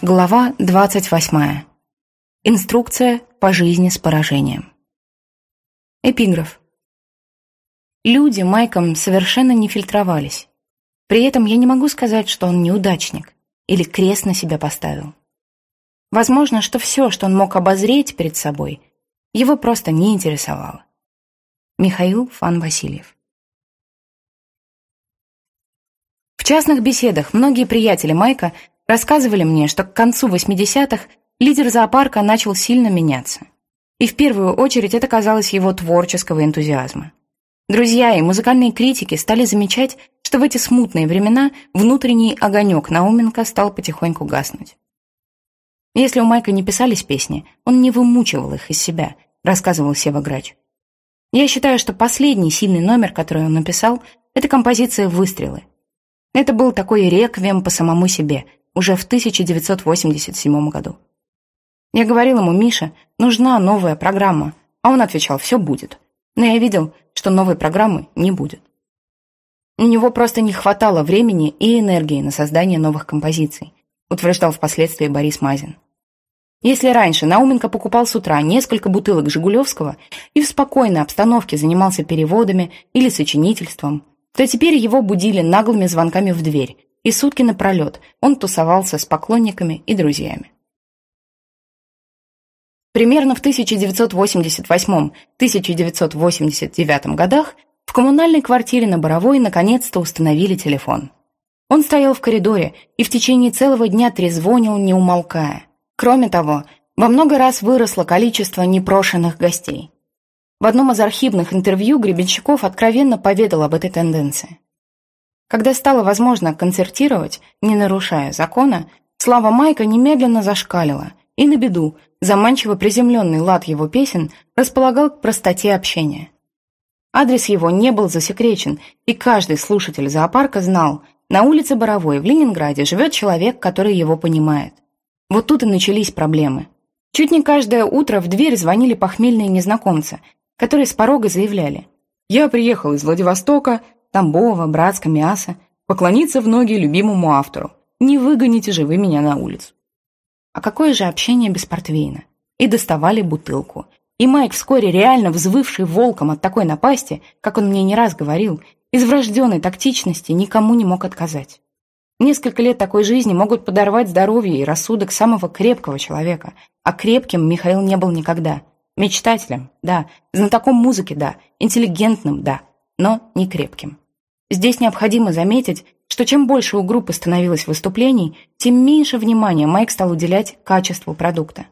Глава 28. Инструкция по жизни с поражением. Эпиграф. Люди Майком совершенно не фильтровались. При этом я не могу сказать, что он неудачник или крест на себя поставил. Возможно, что все, что он мог обозреть перед собой, его просто не интересовало. Михаил Фан Васильев. В частных беседах многие приятели Майка Рассказывали мне, что к концу 80-х лидер зоопарка начал сильно меняться. И в первую очередь это казалось его творческого энтузиазма. Друзья и музыкальные критики стали замечать, что в эти смутные времена внутренний огонек Науменко стал потихоньку гаснуть. Если у Майка не писались песни, он не вымучивал их из себя, рассказывал Сева Грач. Я считаю, что последний сильный номер, который он написал, это композиция «Выстрелы». Это был такой реквием по самому себе – уже в 1987 году. Я говорил ему, Миша, нужна новая программа, а он отвечал, все будет. Но я видел, что новой программы не будет. У него просто не хватало времени и энергии на создание новых композиций, утверждал впоследствии Борис Мазин. Если раньше Науменко покупал с утра несколько бутылок Жигулевского и в спокойной обстановке занимался переводами или сочинительством, то теперь его будили наглыми звонками в дверь, и сутки напролет он тусовался с поклонниками и друзьями. Примерно в 1988-1989 годах в коммунальной квартире на Боровой наконец-то установили телефон. Он стоял в коридоре и в течение целого дня трезвонил, не умолкая. Кроме того, во много раз выросло количество непрошенных гостей. В одном из архивных интервью Гребенщиков откровенно поведал об этой тенденции. Когда стало возможно концертировать, не нарушая закона, слава Майка немедленно зашкалила, и на беду заманчиво приземленный лад его песен располагал к простоте общения. Адрес его не был засекречен, и каждый слушатель зоопарка знал, на улице Боровой в Ленинграде живет человек, который его понимает. Вот тут и начались проблемы. Чуть не каждое утро в дверь звонили похмельные незнакомцы, которые с порога заявляли «Я приехал из Владивостока, Тамбова, Братска, Мяса, поклониться в ноги любимому автору. Не выгоните же вы меня на улицу. А какое же общение без портвейна? И доставали бутылку. И Майк, вскоре реально взвывший волком от такой напасти, как он мне не раз говорил, из врожденной тактичности никому не мог отказать. Несколько лет такой жизни могут подорвать здоровье и рассудок самого крепкого человека, а крепким Михаил не был никогда. Мечтателем, да, знатоком музыки, да, интеллигентным, да, но не крепким. Здесь необходимо заметить, что чем больше у группы становилось выступлений, тем меньше внимания Майк стал уделять качеству продукта.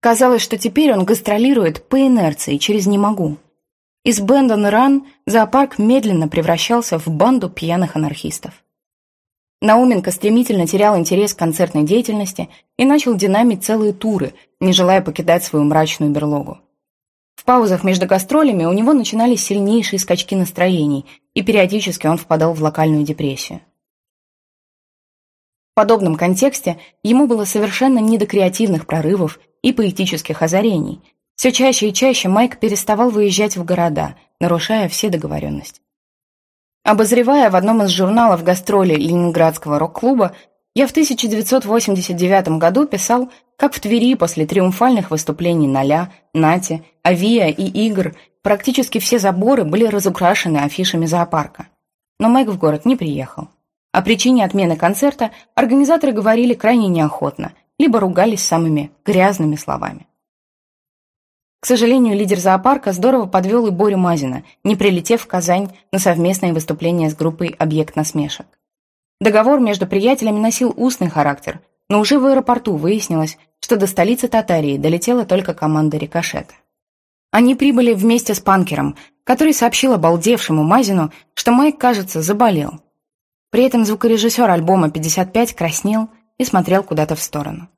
Казалось, что теперь он гастролирует по инерции, через «не могу». Из Бендон Ран зоопарк медленно превращался в банду пьяных анархистов. Науменко стремительно терял интерес к концертной деятельности и начал динамить целые туры, не желая покидать свою мрачную берлогу. Паузах между гастролями у него начинались сильнейшие скачки настроений, и периодически он впадал в локальную депрессию. В подобном контексте ему было совершенно не до креативных прорывов и поэтических озарений. Все чаще и чаще Майк переставал выезжать в города, нарушая все договоренности. Обозревая в одном из журналов гастроли Ленинградского рок-клуба, я в 1989 году писал, как в Твери после триумфальных выступлений Ноля, Нати, Авиа и Игр практически все заборы были разукрашены афишами зоопарка. Но Мэг в город не приехал. О причине отмены концерта организаторы говорили крайне неохотно, либо ругались самыми грязными словами. К сожалению, лидер зоопарка здорово подвел и Борю Мазина, не прилетев в Казань на совместное выступление с группой «Объект насмешек». Договор между приятелями носил устный характер, но уже в аэропорту выяснилось, что до столицы Татарии долетела только команда «Рикошета». Они прибыли вместе с Панкером, который сообщил обалдевшему Мазину, что Майк, кажется, заболел. При этом звукорежиссер альбома «55» краснел и смотрел куда-то в сторону.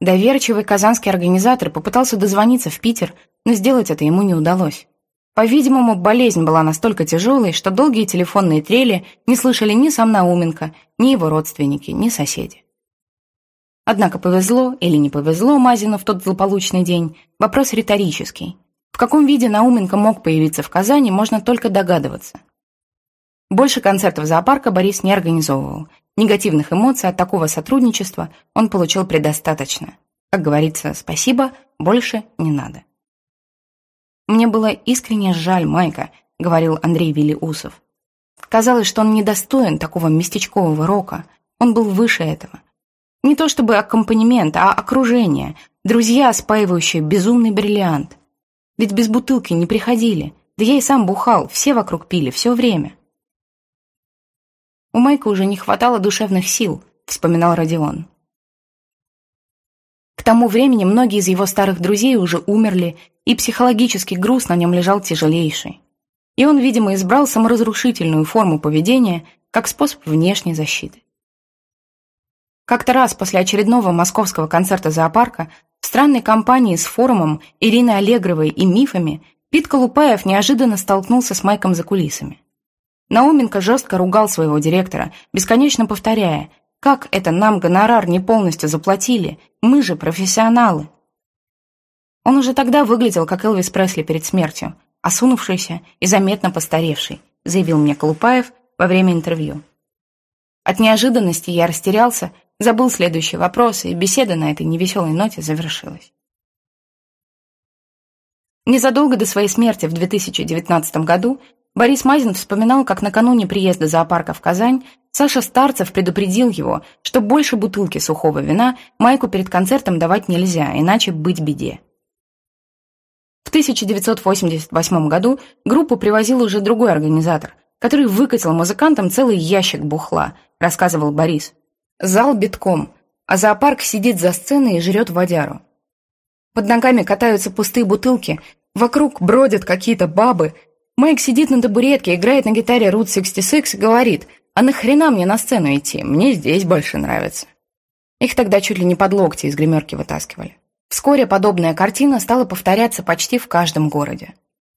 Доверчивый казанский организатор попытался дозвониться в Питер, но сделать это ему не удалось. По-видимому, болезнь была настолько тяжелой, что долгие телефонные трели не слышали ни сам Науменко, ни его родственники, ни соседи. Однако повезло или не повезло Мазину в тот злополучный день – вопрос риторический. В каком виде Науменко мог появиться в Казани, можно только догадываться. Больше концертов зоопарка Борис не организовывал, негативных эмоций от такого сотрудничества он получил предостаточно. Как говорится, спасибо, больше не надо. «Мне было искренне жаль Майка», — говорил Андрей Вилиусов. Казалось, что он недостоин такого местечкового рока. Он был выше этого. Не то чтобы аккомпанемент, а окружение, друзья, спаивающие безумный бриллиант. Ведь без бутылки не приходили. Да я и сам бухал, все вокруг пили, все время. У Майка уже не хватало душевных сил, вспоминал Родион. К тому времени многие из его старых друзей уже умерли, и психологический груз на нем лежал тяжелейший. И он, видимо, избрал саморазрушительную форму поведения как способ внешней защиты. Как-то раз после очередного московского концерта зоопарка в странной компании с форумом Ирины Аллегровой и мифами Пит Колупаев неожиданно столкнулся с Майком за кулисами. Науменко жестко ругал своего директора, бесконечно повторяя, как это нам гонорар не полностью заплатили, мы же профессионалы. Он уже тогда выглядел, как Элвис Пресли перед смертью, осунувшийся и заметно постаревший, заявил мне Колупаев во время интервью. От неожиданности я растерялся, забыл следующий вопрос, и беседа на этой невеселой ноте завершилась. Незадолго до своей смерти в 2019 году Борис Мазин вспоминал, как накануне приезда зоопарка в Казань Саша Старцев предупредил его, что больше бутылки сухого вина Майку перед концертом давать нельзя, иначе быть беде. В 1988 году группу привозил уже другой организатор, который выкатил музыкантам целый ящик бухла, рассказывал Борис. Зал битком, а зоопарк сидит за сценой и жрет водяру. Под ногами катаются пустые бутылки, вокруг бродят какие-то бабы. Майк сидит на табуретке, играет на гитаре Route 66 и говорит, а нахрена мне на сцену идти, мне здесь больше нравится. Их тогда чуть ли не под локти из гримерки вытаскивали. Вскоре подобная картина стала повторяться почти в каждом городе.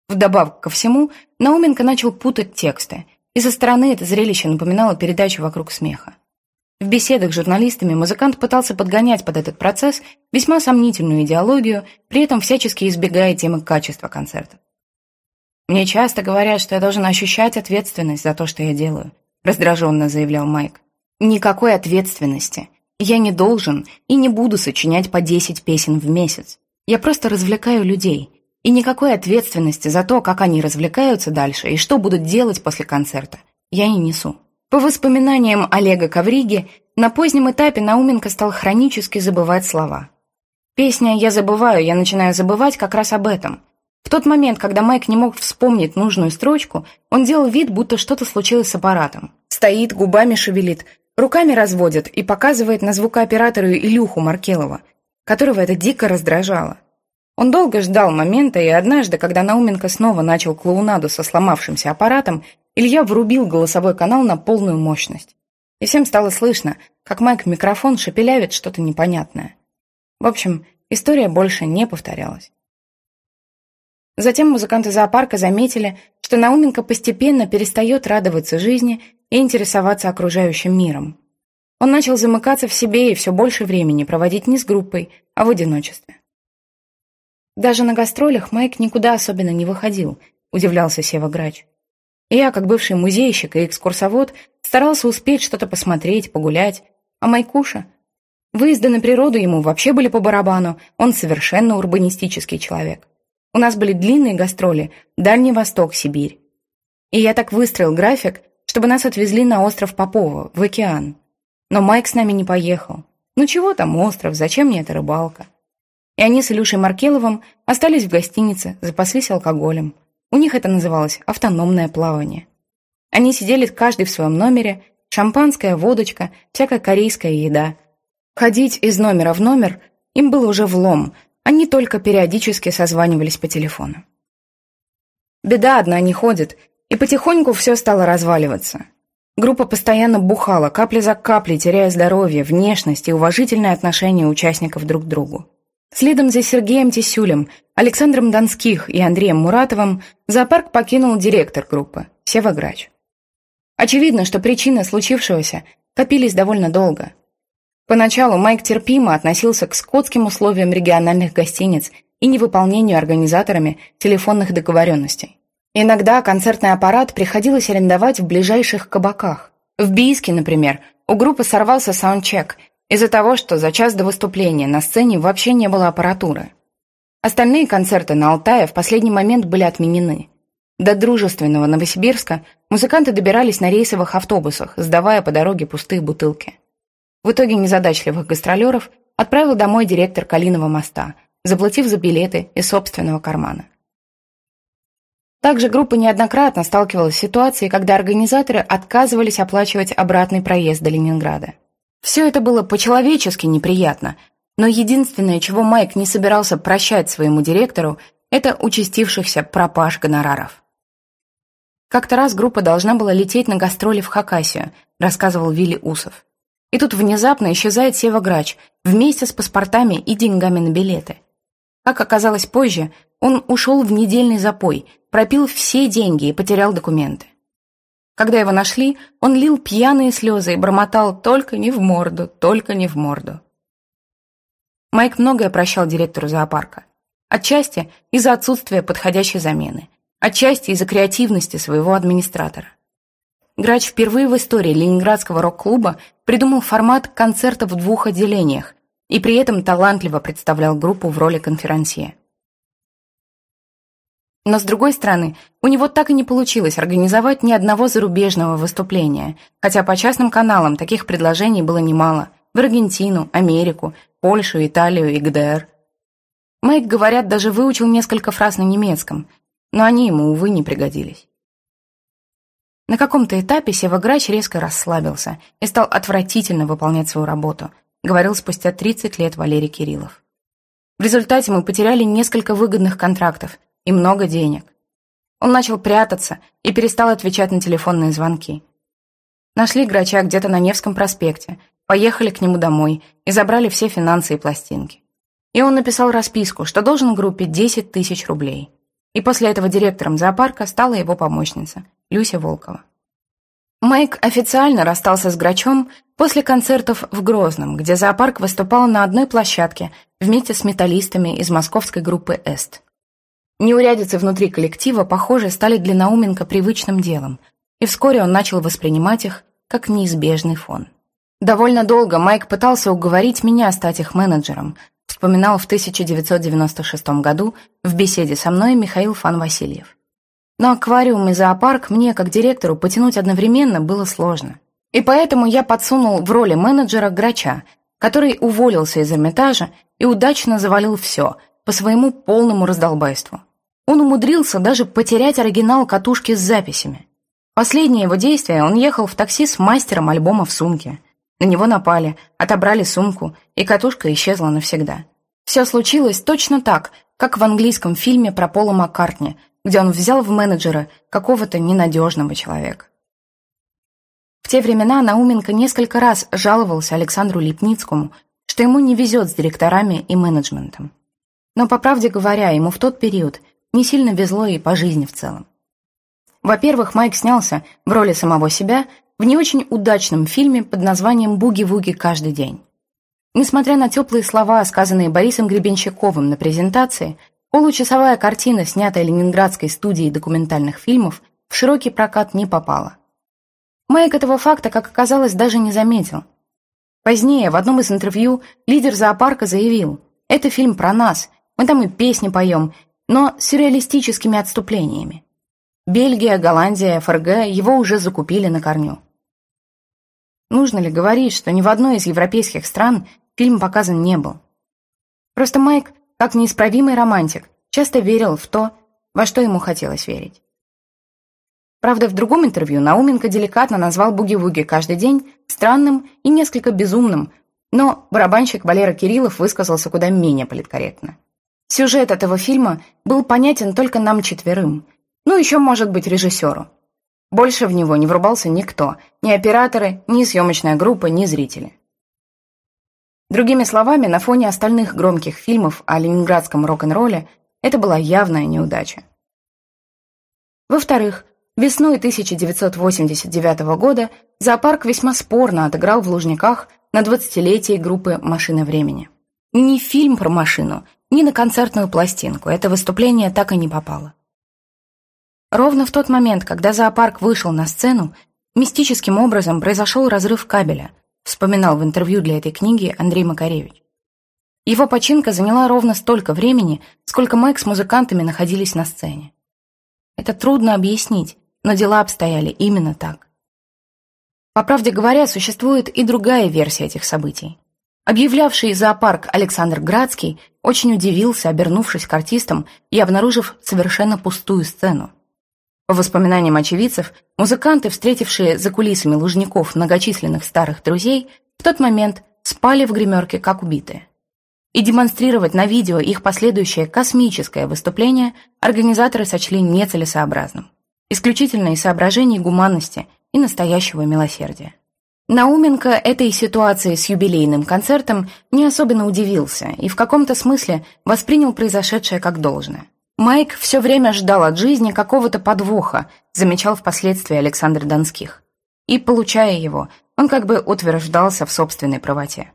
Вдобавок ко всему, Науменко начал путать тексты, и со стороны это зрелище напоминало передачу «Вокруг смеха». В беседах с журналистами музыкант пытался подгонять под этот процесс весьма сомнительную идеологию, при этом всячески избегая темы качества концертов. «Мне часто говорят, что я должен ощущать ответственность за то, что я делаю», раздраженно заявлял Майк. «Никакой ответственности. Я не должен и не буду сочинять по 10 песен в месяц. Я просто развлекаю людей. И никакой ответственности за то, как они развлекаются дальше и что будут делать после концерта, я не несу. По воспоминаниям Олега Ковриги, на позднем этапе Науменко стал хронически забывать слова. Песня «Я забываю», я начинаю забывать как раз об этом. В тот момент, когда Майк не мог вспомнить нужную строчку, он делал вид, будто что-то случилось с аппаратом. Стоит, губами шевелит, Руками разводит и показывает на звукооператору Илюху Маркелова, которого это дико раздражало. Он долго ждал момента, и однажды, когда Науменко снова начал клоунаду со сломавшимся аппаратом, Илья врубил голосовой канал на полную мощность. И всем стало слышно, как Майк микрофон шепелявит что-то непонятное. В общем, история больше не повторялась. Затем музыканты зоопарка заметили, что Науменко постепенно перестает радоваться жизни и интересоваться окружающим миром. Он начал замыкаться в себе и все больше времени проводить не с группой, а в одиночестве. Даже на гастролях Майк никуда особенно не выходил, удивлялся Сева Грач. Я, как бывший музейщик и экскурсовод, старался успеть что-то посмотреть, погулять. А Майкуша? Выезды на природу ему вообще были по барабану, он совершенно урбанистический человек. У нас были длинные гастроли, Дальний Восток, Сибирь. И я так выстроил график, чтобы нас отвезли на остров Попова, в океан. Но Майк с нами не поехал. Ну чего там остров, зачем мне эта рыбалка? И они с Илюшей Маркеловым остались в гостинице, запаслись алкоголем. У них это называлось автономное плавание. Они сидели каждый в своем номере, шампанское, водочка, всякая корейская еда. Ходить из номера в номер им было уже влом, они только периодически созванивались по телефону. Беда одна не ходит, и потихоньку все стало разваливаться. Группа постоянно бухала, капля за каплей, теряя здоровье, внешность и уважительное отношение участников друг к другу. Следом за Сергеем Тесюлем, Александром Донских и Андреем Муратовым зоопарк покинул директор группы, Сева Грач. Очевидно, что причины случившегося копились довольно долго. Поначалу Майк терпимо относился к скотским условиям региональных гостиниц и невыполнению организаторами телефонных договоренностей. Иногда концертный аппарат приходилось арендовать в ближайших кабаках. В Бийске, например, у группы сорвался саундчек из-за того, что за час до выступления на сцене вообще не было аппаратуры. Остальные концерты на Алтае в последний момент были отменены. До дружественного Новосибирска музыканты добирались на рейсовых автобусах, сдавая по дороге пустые бутылки. В итоге незадачливых гастролеров отправил домой директор Калиного моста, заплатив за билеты из собственного кармана. Также группа неоднократно сталкивалась с ситуацией, когда организаторы отказывались оплачивать обратный проезд до Ленинграда. Все это было по-человечески неприятно, но единственное, чего Майк не собирался прощать своему директору, это участившихся пропаж гонораров. Как-то раз группа должна была лететь на гастроли в Хакасию, рассказывал Вилли Усов. И тут внезапно исчезает Сева Грач вместе с паспортами и деньгами на билеты. Как оказалось позже, он ушел в недельный запой, пропил все деньги и потерял документы. Когда его нашли, он лил пьяные слезы и бормотал «только не в морду, только не в морду». Майк многое прощал директору зоопарка. Отчасти из-за отсутствия подходящей замены, отчасти из-за креативности своего администратора. Грач впервые в истории Ленинградского рок-клуба придумал формат концерта в двух отделениях и при этом талантливо представлял группу в роли конферансье. Но, с другой стороны, у него так и не получилось организовать ни одного зарубежного выступления, хотя по частным каналам таких предложений было немало – в Аргентину, Америку, Польшу, Италию и ГДР. Майк, говорят, даже выучил несколько фраз на немецком, но они ему, увы, не пригодились. На каком-то этапе Сева Грач резко расслабился и стал отвратительно выполнять свою работу, говорил спустя 30 лет Валерий Кириллов. В результате мы потеряли несколько выгодных контрактов и много денег. Он начал прятаться и перестал отвечать на телефонные звонки. Нашли Грача где-то на Невском проспекте, поехали к нему домой и забрали все финансы и пластинки. И он написал расписку, что должен группе 10 тысяч рублей. И после этого директором зоопарка стала его помощница, Люся Волкова. Майк официально расстался с Грачом после концертов в Грозном, где зоопарк выступал на одной площадке вместе с металлистами из московской группы «Эст». Неурядицы внутри коллектива, похоже, стали для Науменко привычным делом, и вскоре он начал воспринимать их как неизбежный фон. Довольно долго Майк пытался уговорить меня стать их менеджером, вспоминал в 1996 году в беседе со мной Михаил Фан Васильев. Но аквариум и зоопарк мне, как директору, потянуть одновременно было сложно. И поэтому я подсунул в роли менеджера Грача, который уволился из Эрмитажа и удачно завалил все по своему полному раздолбайству. Он умудрился даже потерять оригинал катушки с записями. Последнее его действие он ехал в такси с мастером альбома в сумке. На него напали, отобрали сумку, и катушка исчезла навсегда. Все случилось точно так, как в английском фильме про Пола Маккартни, где он взял в менеджера какого-то ненадежного человека. В те времена Науменко несколько раз жаловался Александру Липницкому, что ему не везет с директорами и менеджментом. Но, по правде говоря, ему в тот период не сильно везло и по жизни в целом. Во-первых, Майк снялся в роли самого себя в не очень удачном фильме под названием «Буги-вуги каждый день». Несмотря на теплые слова, сказанные Борисом Гребенщиковым на презентации, получасовая картина, снятая Ленинградской студией документальных фильмов, в широкий прокат не попала. Майк этого факта, как оказалось, даже не заметил. Позднее, в одном из интервью, лидер зоопарка заявил, «Это фильм про нас, мы там и песни поем, но с сюрреалистическими отступлениями. Бельгия, Голландия, ФРГ его уже закупили на корню. Нужно ли говорить, что ни в одной из европейских стран фильм показан не был? Просто Майк, как неисправимый романтик, часто верил в то, во что ему хотелось верить. Правда, в другом интервью Науменко деликатно назвал «Буги-вуги» каждый день странным и несколько безумным, но барабанщик Валера Кириллов высказался куда менее политкорректно. Сюжет этого фильма был понятен только нам четверым, ну еще, может быть, режиссеру. Больше в него не врубался никто, ни операторы, ни съемочная группа, ни зрители. Другими словами, на фоне остальных громких фильмов о ленинградском рок-н-ролле это была явная неудача. Во-вторых, весной 1989 года зоопарк весьма спорно отыграл в Лужниках на 20-летии группы «Машина времени». Ни фильм про машину, ни на концертную пластинку это выступление так и не попало. Ровно в тот момент, когда зоопарк вышел на сцену, мистическим образом произошел разрыв кабеля, вспоминал в интервью для этой книги Андрей Макаревич. Его починка заняла ровно столько времени, сколько Майк с музыкантами находились на сцене. Это трудно объяснить, но дела обстояли именно так. По правде говоря, существует и другая версия этих событий. Объявлявший зоопарк Александр Градский очень удивился, обернувшись к артистам и обнаружив совершенно пустую сцену. По воспоминаниям очевидцев, музыканты, встретившие за кулисами Лужников многочисленных старых друзей, в тот момент спали в гримерке как убитые и демонстрировать на видео их последующее космическое выступление организаторы сочли нецелесообразным. Исключительно из соображений гуманности и настоящего милосердия. Науменко этой ситуации с юбилейным концертом не особенно удивился и в каком-то смысле воспринял произошедшее как должное. Майк все время ждал от жизни какого-то подвоха, замечал впоследствии Александр Донских. И, получая его, он как бы утверждался в собственной правоте.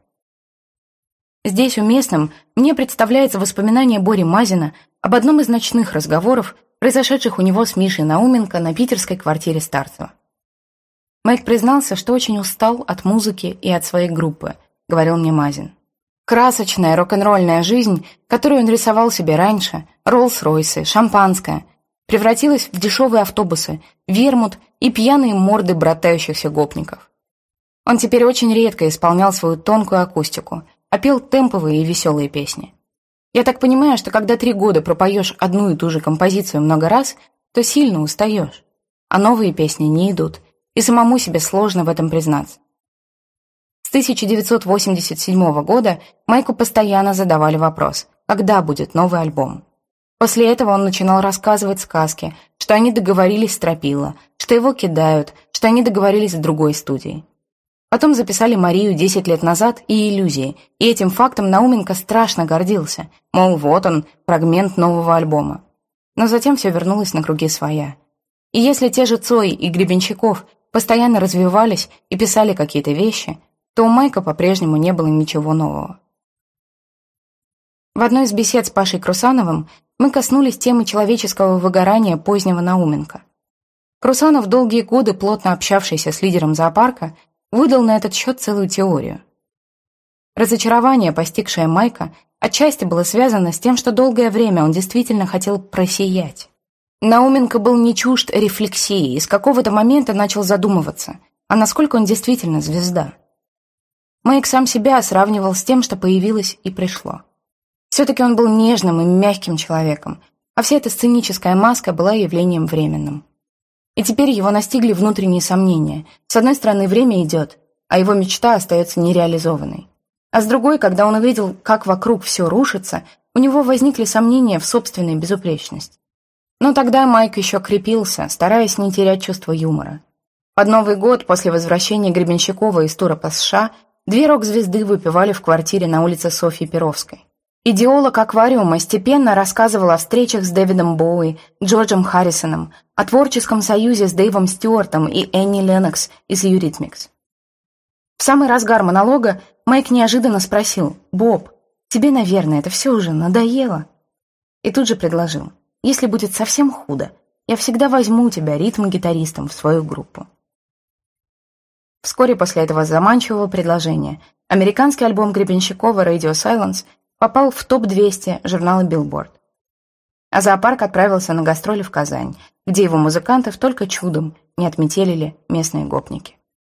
Здесь уместным мне представляется воспоминание Бори Мазина об одном из ночных разговоров, произошедших у него с Мишей Науменко на питерской квартире Старцева. Майк признался, что очень устал от музыки и от своей группы, говорил мне Мазин. Красочная рок-н-ролльная жизнь, которую он рисовал себе раньше, Роллс-Ройсы, шампанское, превратилась в дешевые автобусы, вермут и пьяные морды братающихся гопников. Он теперь очень редко исполнял свою тонкую акустику – а пел темповые и веселые песни. Я так понимаю, что когда три года пропоешь одну и ту же композицию много раз, то сильно устаешь, а новые песни не идут, и самому себе сложно в этом признаться. С 1987 года Майку постоянно задавали вопрос, когда будет новый альбом. После этого он начинал рассказывать сказки, что они договорились с Тропила, что его кидают, что они договорились с другой студией. Потом записали Марию 10 лет назад и «Иллюзии», и этим фактом Науменко страшно гордился, мол, вот он, фрагмент нового альбома. Но затем все вернулось на круги своя. И если те же Цой и Гребенщиков постоянно развивались и писали какие-то вещи, то у Майка по-прежнему не было ничего нового. В одной из бесед с Пашей Крусановым мы коснулись темы человеческого выгорания позднего Науменко. Крусанов, долгие годы плотно общавшийся с лидером зоопарка, выдал на этот счет целую теорию. Разочарование, постигшее Майка, отчасти было связано с тем, что долгое время он действительно хотел просиять. Науменко был не чужд рефлексии и с какого-то момента начал задумываться, а насколько он действительно звезда. Майк сам себя сравнивал с тем, что появилось и пришло. Все-таки он был нежным и мягким человеком, а вся эта сценическая маска была явлением временным. И теперь его настигли внутренние сомнения. С одной стороны, время идет, а его мечта остается нереализованной. А с другой, когда он увидел, как вокруг все рушится, у него возникли сомнения в собственной безупречности. Но тогда Майк еще крепился, стараясь не терять чувство юмора. Под Новый год, после возвращения Гребенщикова из тура по США, две рок-звезды выпивали в квартире на улице Софьи Перовской. Идеолог аквариума степенно рассказывал о встречах с Дэвидом Боуи, Джорджем Харрисоном, о творческом союзе с Дэйвом Стюартом и Энни Леннокс из Юритмикс. В самый разгар монолога Майк неожиданно спросил, «Боб, тебе, наверное, это все уже надоело?» И тут же предложил, «Если будет совсем худо, я всегда возьму тебя ритм-гитаристом в свою группу». Вскоре после этого заманчивого предложения американский альбом Гребенщикова «Radio Silence» попал в топ-200 журнала Billboard. А зоопарк отправился на гастроли в Казань, где его музыкантов только чудом не отметелили местные гопники.